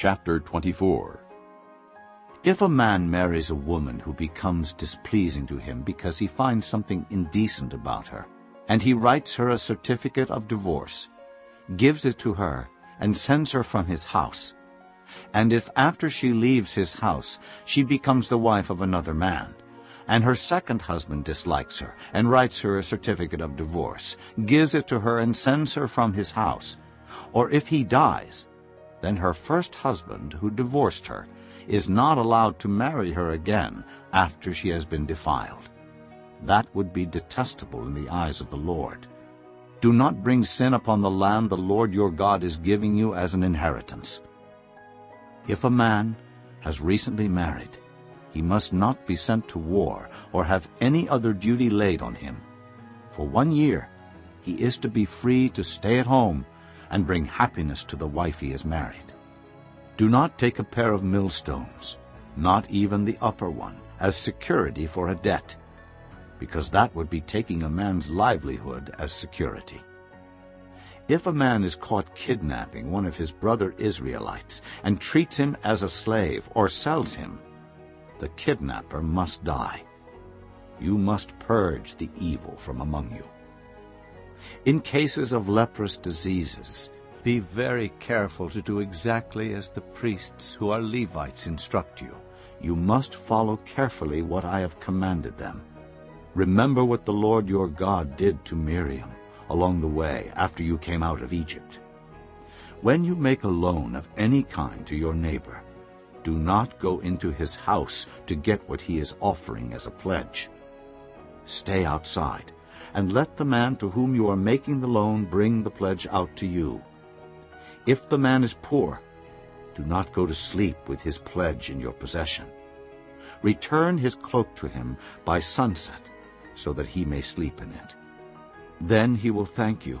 Chapter 24 If a man marries a woman who becomes displeasing to him because he finds something indecent about her, and he writes her a certificate of divorce, gives it to her, and sends her from his house, and if after she leaves his house she becomes the wife of another man, and her second husband dislikes her, and writes her a certificate of divorce, gives it to her and sends her from his house, or if he dies, then her first husband, who divorced her, is not allowed to marry her again after she has been defiled. That would be detestable in the eyes of the Lord. Do not bring sin upon the land the Lord your God is giving you as an inheritance. If a man has recently married, he must not be sent to war or have any other duty laid on him. For one year he is to be free to stay at home and bring happiness to the wife he has married. Do not take a pair of millstones, not even the upper one, as security for a debt, because that would be taking a man's livelihood as security. If a man is caught kidnapping one of his brother Israelites and treats him as a slave or sells him, the kidnapper must die. You must purge the evil from among you. In cases of leprous diseases, be very careful to do exactly as the priests who are Levites instruct you. You must follow carefully what I have commanded them. Remember what the Lord your God did to Miriam along the way after you came out of Egypt. When you make a loan of any kind to your neighbor, do not go into his house to get what he is offering as a pledge. Stay outside and let the man to whom you are making the loan bring the pledge out to you. If the man is poor, do not go to sleep with his pledge in your possession. Return his cloak to him by sunset, so that he may sleep in it. Then he will thank you,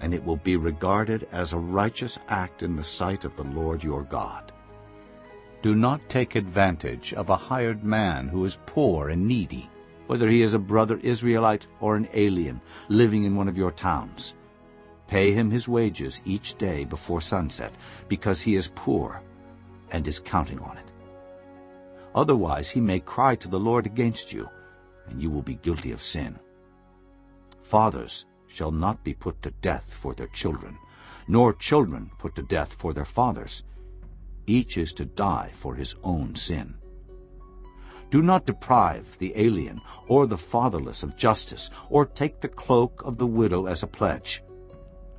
and it will be regarded as a righteous act in the sight of the Lord your God. Do not take advantage of a hired man who is poor and needy, whether he is a brother Israelite or an alien living in one of your towns. Pay him his wages each day before sunset, because he is poor and is counting on it. Otherwise he may cry to the Lord against you, and you will be guilty of sin. Fathers shall not be put to death for their children, nor children put to death for their fathers. Each is to die for his own sin. Do not deprive the alien or the fatherless of justice, or take the cloak of the widow as a pledge.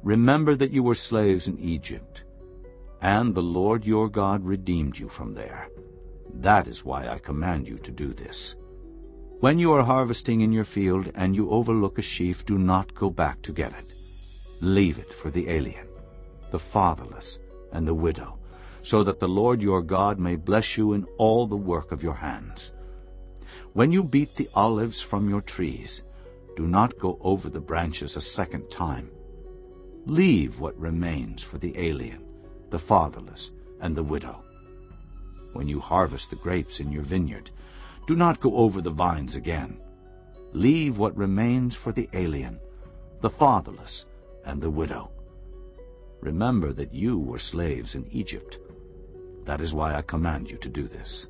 Remember that you were slaves in Egypt, and the Lord your God redeemed you from there. That is why I command you to do this. When you are harvesting in your field and you overlook a sheaf, do not go back to get it. Leave it for the alien, the fatherless, and the widow, so that the Lord your God may bless you in all the work of your hands. When you beat the olives from your trees, do not go over the branches a second time. Leave what remains for the alien, the fatherless, and the widow. When you harvest the grapes in your vineyard, do not go over the vines again. Leave what remains for the alien, the fatherless, and the widow. Remember that you were slaves in Egypt. That is why I command you to do this.